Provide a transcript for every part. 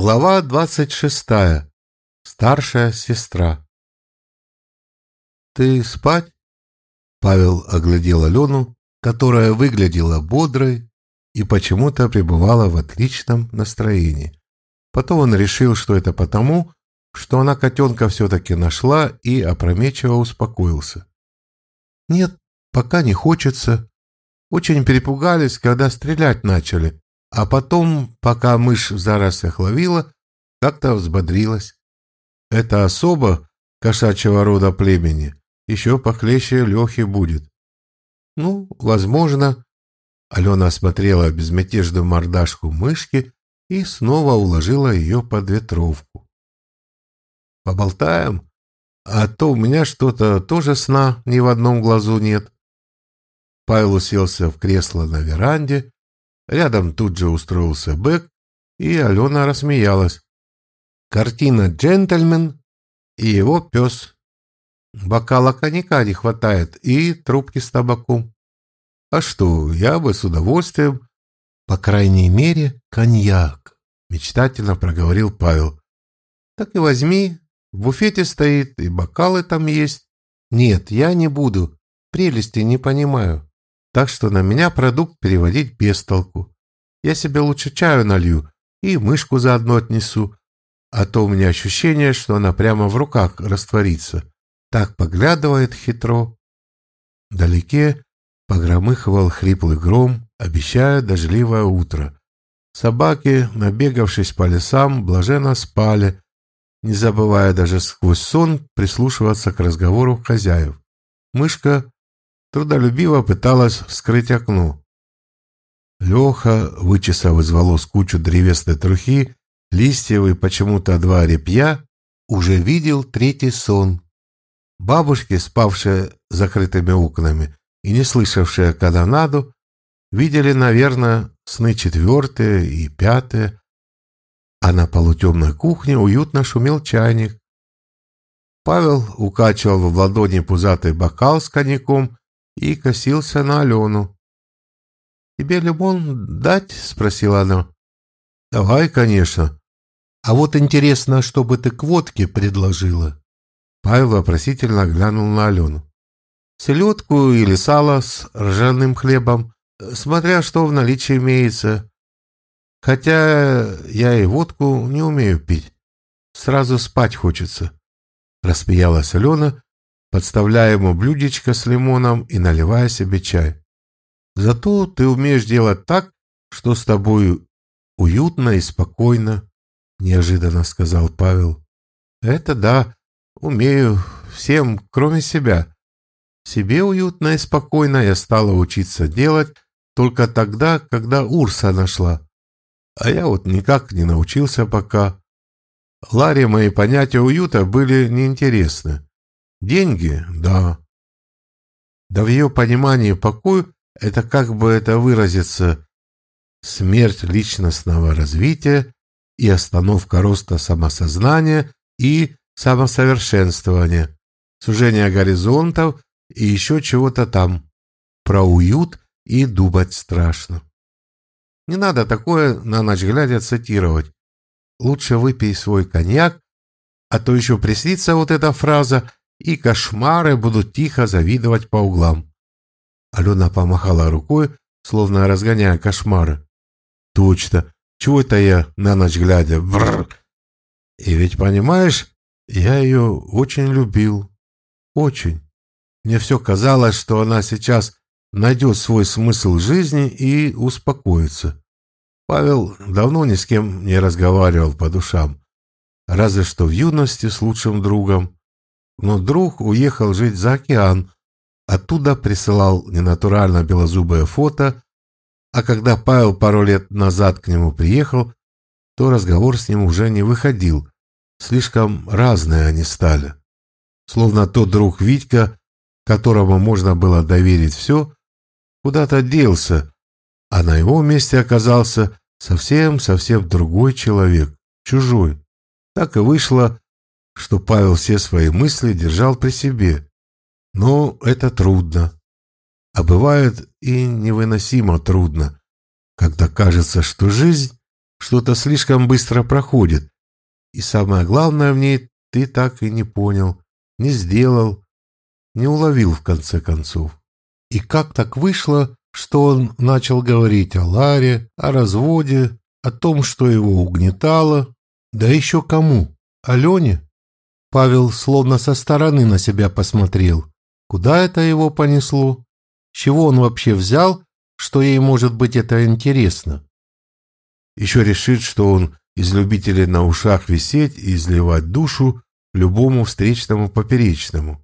Глава двадцать шестая. Старшая сестра. «Ты спать?» Павел оглядел Алену, которая выглядела бодрой и почему-то пребывала в отличном настроении. Потом он решил, что это потому, что она котенка все-таки нашла и опрометчиво успокоился. «Нет, пока не хочется. Очень перепугались, когда стрелять начали. А потом, пока мышь в зарослях ловила, как-то взбодрилась. Это особо кошачьего рода племени еще похлеще Лехи будет. Ну, возможно. Алена осмотрела безмятежную мордашку мышки и снова уложила ее под ветровку. Поболтаем? А то у меня что-то тоже сна ни в одном глазу нет. Павел уселся в кресло на веранде Рядом тут же устроился Бэк, и Алена рассмеялась. Картина «Джентльмен» и его пес. Бокала коньяка не хватает и трубки с табаком. А что, я бы с удовольствием... По крайней мере, коньяк, мечтательно проговорил Павел. Так и возьми, в буфете стоит, и бокалы там есть. Нет, я не буду, прелести не понимаю так что на меня продукт переводить без толку. Я себе лучше чаю налью и мышку заодно отнесу, а то у меня ощущение, что она прямо в руках растворится. Так поглядывает хитро. Вдалеке погромыхивал хриплый гром, обещая дождливое утро. Собаки, набегавшись по лесам, блаженно спали, не забывая даже сквозь сон прислушиваться к разговору хозяев. Мышка трудолюбиво пыталась вскрыть окно. Леха, вычесав из волос кучу древесной трухи, листьев и почему-то два репья, уже видел третий сон. Бабушки, спавшие закрытыми окнами и не слышавшие канонаду, видели, наверное, сны четвертые и пятые, а на полутемной кухне уютно шумел чайник. Павел укачивал в ладони пузатый бокал с коньяком и косился на Алену. «Тебе лимон дать?» — спросила она. «Давай, конечно. А вот интересно, что бы ты к водке предложила?» Павел вопросительно глянул на Алену. «Селедку или сало с ржаным хлебом, смотря что в наличии имеется. Хотя я и водку не умею пить. Сразу спать хочется». Распиялась Алена подставляя ему блюдечко с лимоном и наливая себе чай. Зато ты умеешь делать так, что с тобой уютно и спокойно, неожиданно сказал Павел. Это да, умею всем, кроме себя. Себе уютно и спокойно я стала учиться делать только тогда, когда Урса нашла. А я вот никак не научился пока. Ларе мои понятия уюта были неинтересны. Деньги, да. Да в ее понимании покой – это как бы это выразиться смерть личностного развития и остановка роста самосознания и самосовершенствования, сужение горизонтов и еще чего-то там. Про уют и думать страшно. Не надо такое на ночь глядя цитировать. Лучше выпей свой коньяк, а то еще приснится вот эта фраза и кошмары будут тихо завидовать по углам. Алена помахала рукой, словно разгоняя кошмары. Точно, чего это я на ночь глядя? Бррр. И ведь понимаешь, я ее очень любил. Очень. Мне все казалось, что она сейчас найдет свой смысл жизни и успокоится. Павел давно ни с кем не разговаривал по душам. Разве что в юности с лучшим другом но друг уехал жить за океан, оттуда присылал ненатурально белозубое фото, а когда Павел пару лет назад к нему приехал, то разговор с ним уже не выходил, слишком разные они стали. Словно тот друг Витька, которому можно было доверить все, куда-то делся, а на его месте оказался совсем-совсем другой человек, чужой. Так и вышло, что Павел все свои мысли держал при себе. Но это трудно. А бывает и невыносимо трудно, когда кажется, что жизнь что-то слишком быстро проходит. И самое главное в ней ты так и не понял, не сделал, не уловил в конце концов. И как так вышло, что он начал говорить о Ларе, о разводе, о том, что его угнетало, да еще кому? Алене? Павел словно со стороны на себя посмотрел. Куда это его понесло? чего он вообще взял, что ей может быть это интересно? Еще решит, что он из любителей на ушах висеть и изливать душу любому встречному поперечному.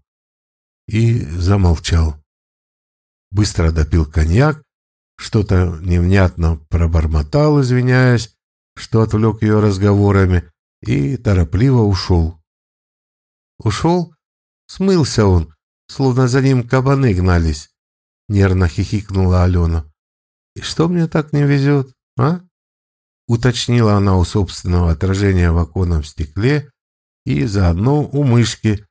И замолчал. Быстро допил коньяк, что-то невнятно пробормотал, извиняясь, что отвлек ее разговорами, и торопливо ушел. Ушел? Смылся он, словно за ним кабаны гнались. Нервно хихикнула Алена. И что мне так не везет, а? Уточнила она у собственного отражения в оконном стекле и заодно у мышки,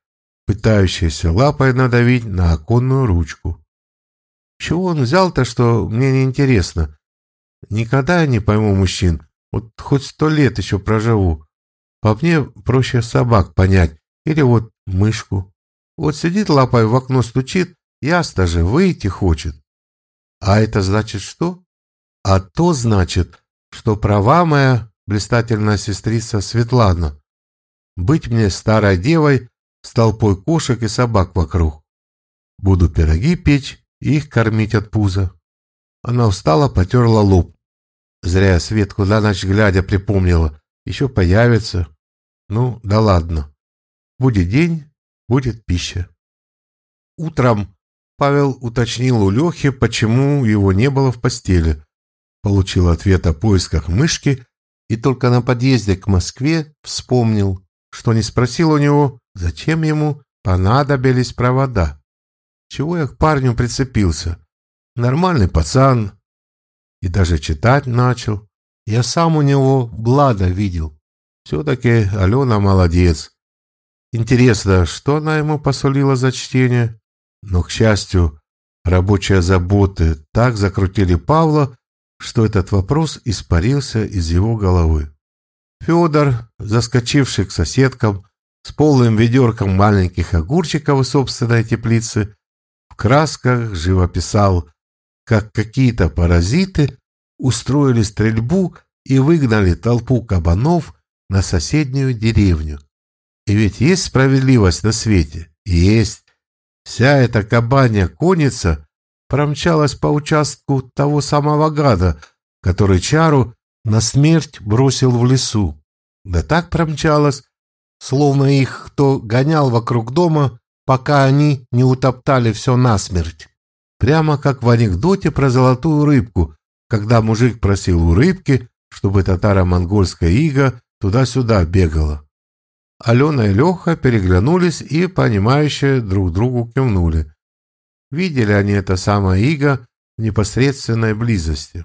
пытающейся лапой надавить на оконную ручку. Чего он взял-то, что мне не интересно? Никогда не пойму мужчин. Вот хоть сто лет еще проживу. По мне проще собак понять. Или вот мышку. Вот сидит лапой в окно стучит, ясно же, выйти хочет. А это значит что? А то значит, что права моя блистательная сестрица Светлана. Быть мне старой девой с толпой кошек и собак вокруг. Буду пироги печь и их кормить от пуза. Она устала, потерла лоб. Зря Светку на ночь глядя припомнила. Еще появится. Ну, да ладно. Будет день, будет пища. Утром Павел уточнил у Лехи, почему его не было в постели. Получил ответ о поисках мышки и только на подъезде к Москве вспомнил, что не спросил у него, зачем ему понадобились провода. Чего я к парню прицепился? Нормальный пацан. И даже читать начал. Я сам у него Блада видел. Все-таки Алена молодец. Интересно, что она ему посулила за чтение? Но, к счастью, рабочие заботы так закрутили Павла, что этот вопрос испарился из его головы. Федор, заскочивший к соседкам с полным ведерком маленьких огурчиков из собственной теплицы, в красках живописал, как какие-то паразиты устроили стрельбу и выгнали толпу кабанов на соседнюю деревню. И ведь есть справедливость на свете? Есть. Вся эта кабанья конница промчалась по участку того самого гада, который Чару на смерть бросил в лесу. Да так промчалась, словно их кто гонял вокруг дома, пока они не утоптали все насмерть. Прямо как в анекдоте про золотую рыбку, когда мужик просил у рыбки, чтобы татаро-монгольская ига туда-сюда бегала. Алена и Леха переглянулись и, понимающе, друг другу кивнули. Видели они это самое иго в непосредственной близости.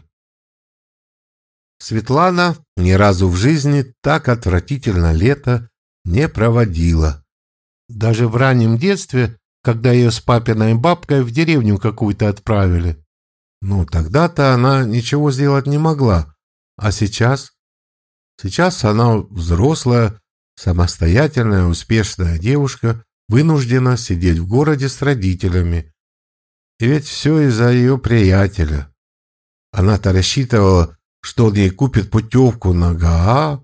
Светлана ни разу в жизни так отвратительно лето не проводила. Даже в раннем детстве, когда ее с папиной бабкой в деревню какую-то отправили. Ну, тогда-то она ничего сделать не могла. А сейчас? Сейчас она взрослая, самостоятельная, успешная девушка, вынуждена сидеть в городе с родителями. И ведь все из-за ее приятеля. Она-то рассчитывала, что он ей купит путевку на Гаа.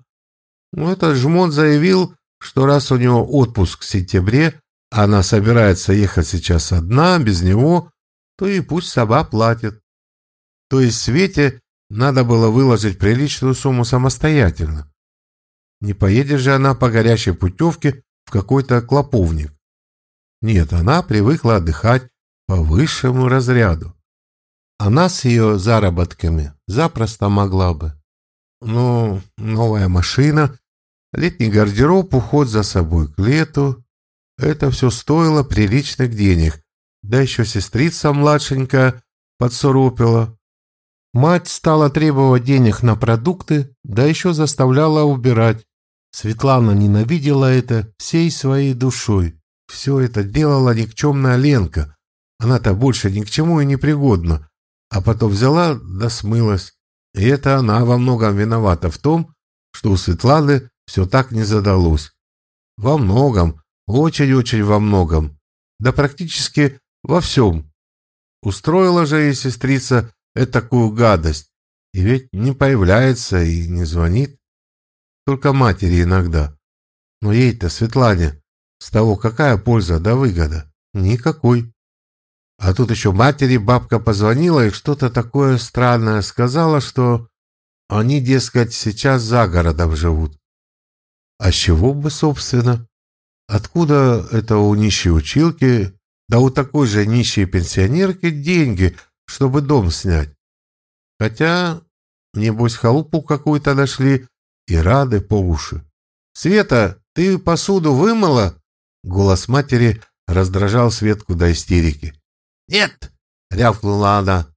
Но этот жмот заявил, что раз у него отпуск в сентябре, а она собирается ехать сейчас одна, без него, то и пусть соба платит. То есть Свете надо было выложить приличную сумму самостоятельно. Не поедет же она по горящей путевке в какой-то клоповник. Нет, она привыкла отдыхать по высшему разряду. Она с ее заработками запросто могла бы. Ну, новая машина, Летний гардероб, уход за собой к лету. Это все стоило приличных денег. Да еще сестрица младшенькая подсуропила. Мать стала требовать денег на продукты, да еще заставляла убирать. Светлана ненавидела это всей своей душой. Все это делала никчемная Ленка. Она-то больше ни к чему и не пригодна. А потом взяла да смылась. И это она во многом виновата в том, что у Светланы все так не задалось. Во многом, очень-очень во многом. Да практически во всем. Устроила же ей сестрица такую гадость. И ведь не появляется и не звонит. Только матери иногда. Но ей-то, Светлане, с того какая польза да выгода? Никакой. А тут еще матери бабка позвонила и что-то такое странное сказала, что они, дескать, сейчас за городом живут. А с чего бы, собственно? Откуда это у нищей училки, да у такой же нищей пенсионерки деньги, чтобы дом снять? Хотя, небось, халупу какую-то нашли и рады по уши. «Света, ты посуду вымыла?» Голос матери раздражал Светку до истерики. «Нет!» — рявкнула она.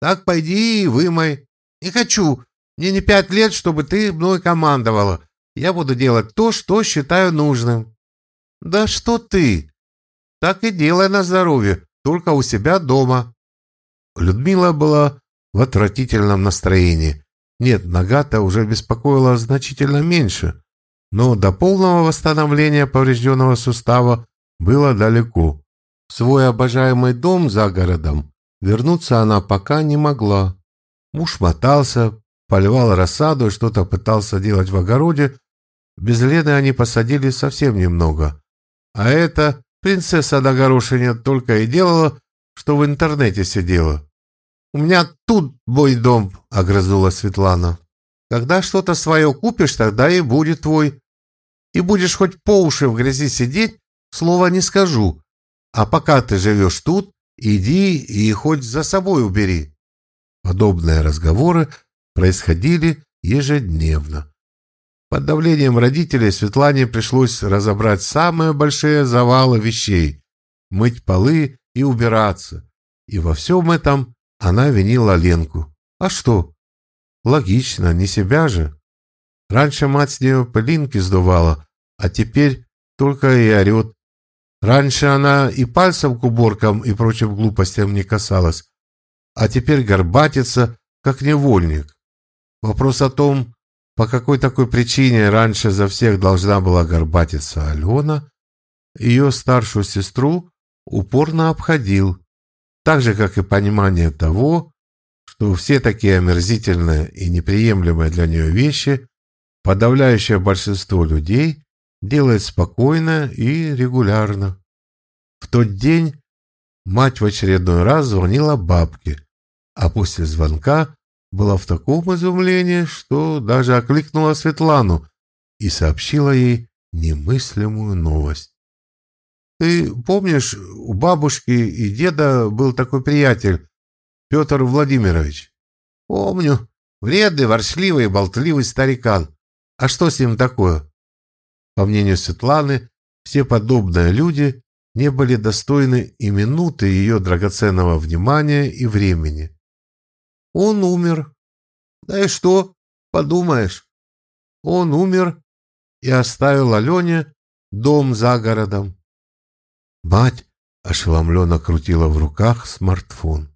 «Так пойди и вымой. Не хочу. Мне не пять лет, чтобы ты мной командовала. Я буду делать то, что считаю нужным». «Да что ты? Так и делай на здоровье, только у себя дома». Людмила была в отвратительном настроении. Нет, нога-то уже беспокоила значительно меньше, но до полного восстановления поврежденного сустава было далеко. В свой обожаемый дом за городом вернуться она пока не могла. Муж мотался, поливал рассаду и что-то пытался делать в огороде. Без Лены они посадили совсем немного. А эта принцесса на горошине только и делала, что в интернете сидела. «У меня тут мой дом», — огрызнула Светлана. «Когда что-то свое купишь, тогда и будет твой. И будешь хоть по уши в грязи сидеть, слова не скажу. А пока ты живешь тут, иди и хоть за собой убери». Подобные разговоры происходили ежедневно. Под давлением родителей Светлане пришлось разобрать самые большие завалы вещей, мыть полы и убираться. И во всем этом она винила Ленку. А что? Логично, не себя же. Раньше мать с нее пылинки сдувала, а теперь только и орет. Раньше она и пальцем к уборкам и прочим глупостям не касалась, а теперь горбатится, как невольник. Вопрос о том, по какой такой причине раньше за всех должна была горбатиться Алена, ее старшую сестру упорно обходил, так же, как и понимание того, что все такие омерзительные и неприемлемые для нее вещи подавляющее большинство людей делает спокойно и регулярно. В тот день мать в очередной раз звонила бабке, а после звонка была в таком изумлении, что даже окликнула Светлану и сообщила ей немыслимую новость. «Ты помнишь, у бабушки и деда был такой приятель, Петр Владимирович?» «Помню. Вредный, воршливый, болтливый старикан. А что с ним такое?» По мнению Светланы, все подобные люди не были достойны и минуты ее драгоценного внимания и времени. Он умер. Да и что? Подумаешь. Он умер и оставил Алене дом за городом. Мать ошеломленно крутила в руках смартфон.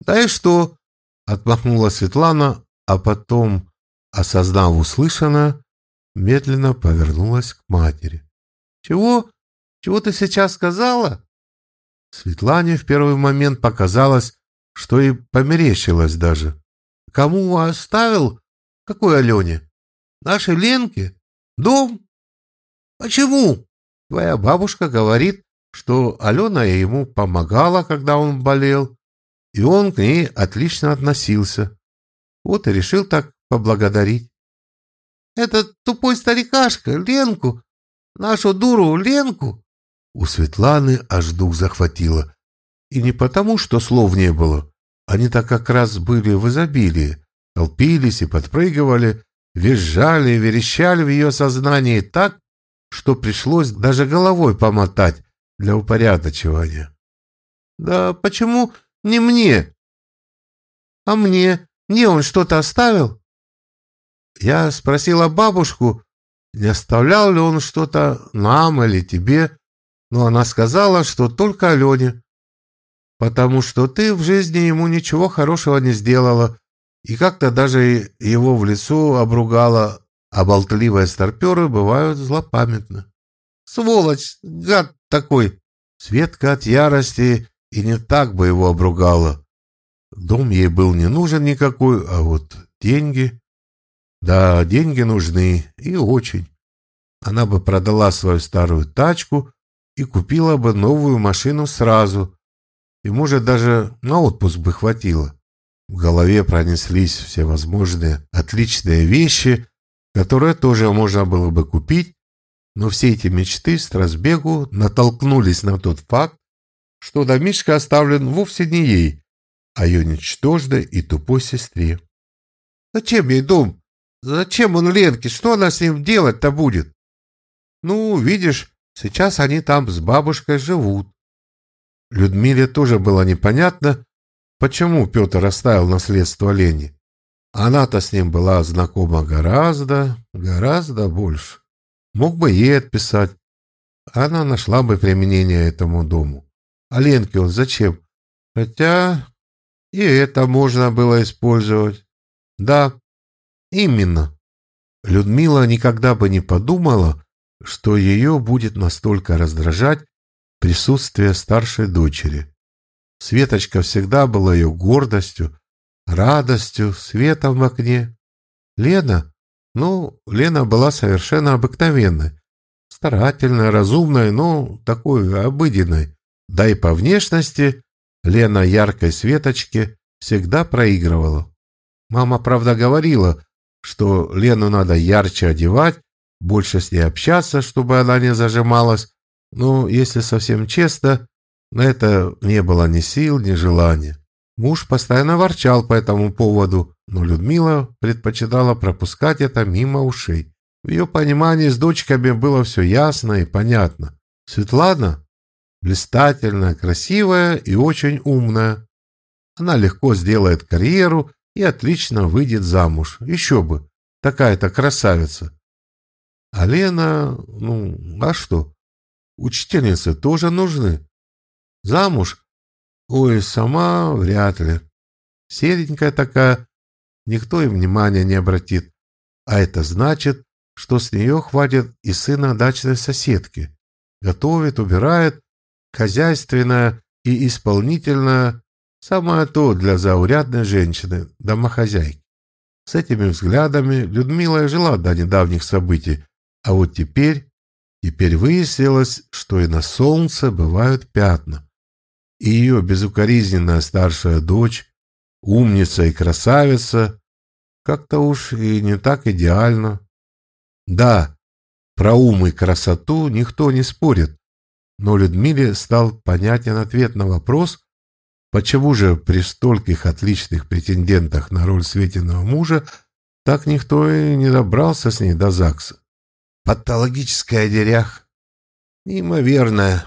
«Да и что?» — отмахнула Светлана, а потом, осознав услышанное, медленно повернулась к матери. «Чего? Чего ты сейчас сказала?» Светлане в первый момент показалось, что и померещилось даже. Кому оставил? Какой Алене? Нашей Ленке? Дом? Почему? Твоя бабушка говорит, что Алена ему помогала, когда он болел, и он к ней отлично относился. Вот и решил так поблагодарить. Этот тупой старикашка, Ленку, нашу дуру Ленку. У Светланы аж дух захватило. И не потому, что слов не было. Они-то как раз были в изобилии, толпились и подпрыгивали, визжали верещали в ее сознании так, что пришлось даже головой помотать для упорядочивания. «Да почему не мне?» «А мне? Мне он что-то оставил?» Я спросила бабушку, не оставлял ли он что-то нам или тебе, но она сказала, что только Алене потому что ты в жизни ему ничего хорошего не сделала, и как-то даже его в лицо обругала, а болтливые старперы бывают злопамятны. «Сволочь! Гад такой!» Светка от ярости и не так бы его обругала. Дом ей был не нужен никакой, а вот деньги... Да, деньги нужны, и очень. Она бы продала свою старую тачку и купила бы новую машину сразу. И, может, даже на отпуск бы хватило. В голове пронеслись все возможные отличные вещи, которые тоже можно было бы купить, но все эти мечты с разбегу натолкнулись на тот факт, что домишко оставлен вовсе не ей, а ее ничтожной и тупой сестре. «Зачем ей дом? Зачем он Ленке? Что она с ним делать-то будет?» «Ну, видишь, сейчас они там с бабушкой живут». Людмиле тоже было непонятно, почему Петр оставил наследство Лене. Она-то с ним была знакома гораздо, гораздо больше. Мог бы ей отписать. Она нашла бы применение этому дому. А он зачем? Хотя и это можно было использовать. Да, именно. Людмила никогда бы не подумала, что ее будет настолько раздражать присутствие старшей дочери. Светочка всегда была ее гордостью, радостью, светом в окне. Лена, ну, Лена была совершенно обыкновенной, старательной, разумной, но такой обыденной. Да и по внешности Лена яркой Светочке всегда проигрывала. Мама, правда, говорила, что Лену надо ярче одевать, больше с ней общаться, чтобы она не зажималась, но, если совсем честно, на это не было ни сил, ни желания. Муж постоянно ворчал по этому поводу, но Людмила предпочитала пропускать это мимо ушей. В ее понимании с дочками было все ясно и понятно. Светлана блистательная, красивая и очень умная. Она легко сделает карьеру и отлично выйдет замуж. Еще бы, такая-то красавица. А Лена, ну, а что? Учительницы тоже нужны. Замуж? Ой, сама вряд ли. Серенькая такая, никто и внимания не обратит. А это значит, что с нее хватит и сына дачной соседки. Готовит, убирает, хозяйственная и исполнительная – самое то для заурядной женщины, домохозяйки. С этими взглядами Людмила и жила до недавних событий, а вот теперь, теперь выяснилось, что и на солнце бывают пятна. И ее безукоризненная старшая дочь, умница и красавица, как-то уж и не так идеально. Да, про ум и красоту никто не спорит, но Людмиле стал понятен ответ на вопрос, почему же при стольких отличных претендентах на роль Светиного мужа так никто и не добрался с ней до ЗАГСа. Патологическая дерях. Неимоверная,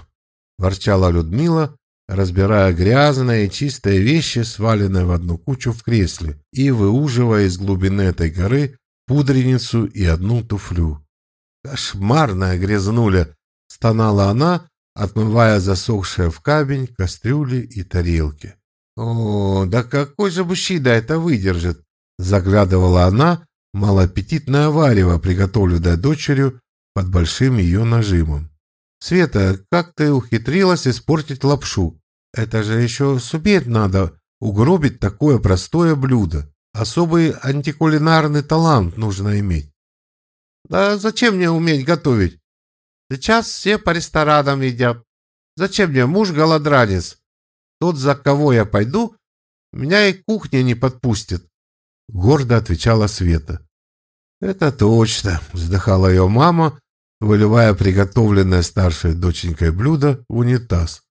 ворчала Людмила, разбирая грязные и чистые вещи, сваленные в одну кучу в кресле, и выуживая из глубины этой горы пудреницу и одну туфлю. «Кошмарная грязнуля!» — стонала она, отмывая засохшие в камень кастрюли и тарелки. «О, да какой же мужчина это выдержит?» Заглядывала она малоаппетитное варево, приготовленное дочерью под большим ее нажимом. «Света, как ты ухитрилась испортить лапшу? Это же еще суметь надо угробить такое простое блюдо. Особый антикулинарный талант нужно иметь». «Да зачем мне уметь готовить? Сейчас все по ресторанам едят. Зачем мне муж голодранец? Тот, за кого я пойду, меня и кухня не подпустит. Гордо отвечала Света. Это точно, вздыхала ее мама, выливая приготовленное старшей доченькой блюдо в унитаз.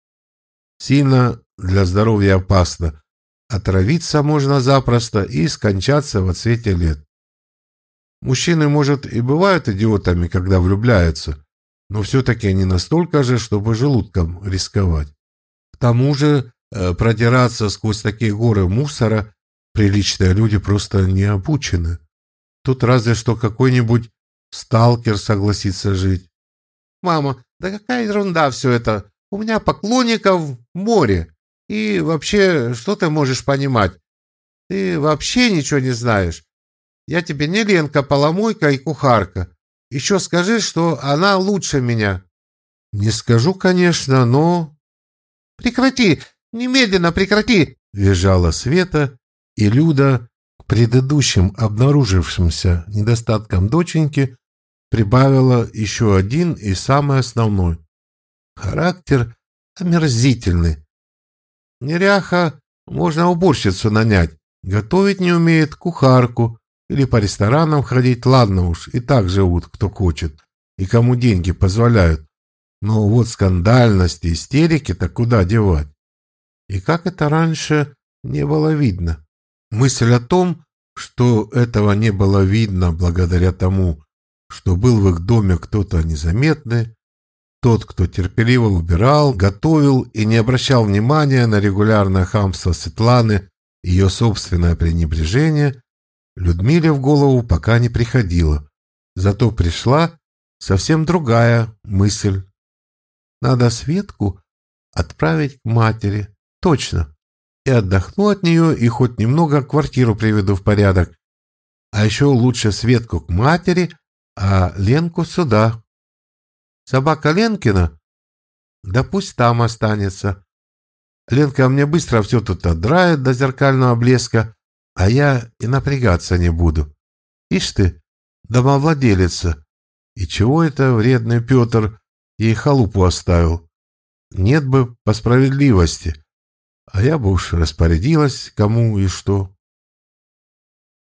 Сильно для здоровья опасно. Отравиться можно запросто и скончаться в отсвете лет. Мужчины, может, и бывают идиотами, когда влюбляются, но все-таки не настолько же, чтобы желудком рисковать. К тому же э, продираться сквозь такие горы мусора приличные люди просто не обучены. Тут разве что какой-нибудь сталкер согласится жить. «Мама, да какая ерунда все это! У меня поклонников море! И вообще, что ты можешь понимать? Ты вообще ничего не знаешь. Я тебе не Ленка, поломойка и кухарка. Еще скажи, что она лучше меня. Не скажу, конечно, но... Прекрати! Немедленно прекрати! Визжала Света, и Люда к предыдущим обнаружившимся недостаткам доченьки прибавила еще один и самый основной. Характер омерзительный. Неряха можно уборщицу нанять, готовить не умеет кухарку или по ресторанам ходить, ладно уж, и так живут, кто хочет, и кому деньги позволяют. Но вот скандальности, истерики-то куда девать? И как это раньше не было видно? Мысль о том, что этого не было видно благодаря тому, что был в их доме кто-то незаметный, тот, кто терпеливо убирал, готовил и не обращал внимания на регулярное хамство Светланы, ее собственное пренебрежение, Людмиле в голову пока не приходило. Зато пришла совсем другая мысль. Надо Светку отправить к матери. Точно. И отдохну от нее, и хоть немного квартиру приведу в порядок. А еще лучше Светку к матери, а Ленку сюда. Собака Ленкина? Да пусть там останется. Ленка мне быстро все тут отдрает до зеркального блеска, а я и напрягаться не буду. Ишь ты, домовладелица. И чего это вредный Петр ей халупу оставил? Нет бы по справедливости. А я бы уж распорядилась, кому и что.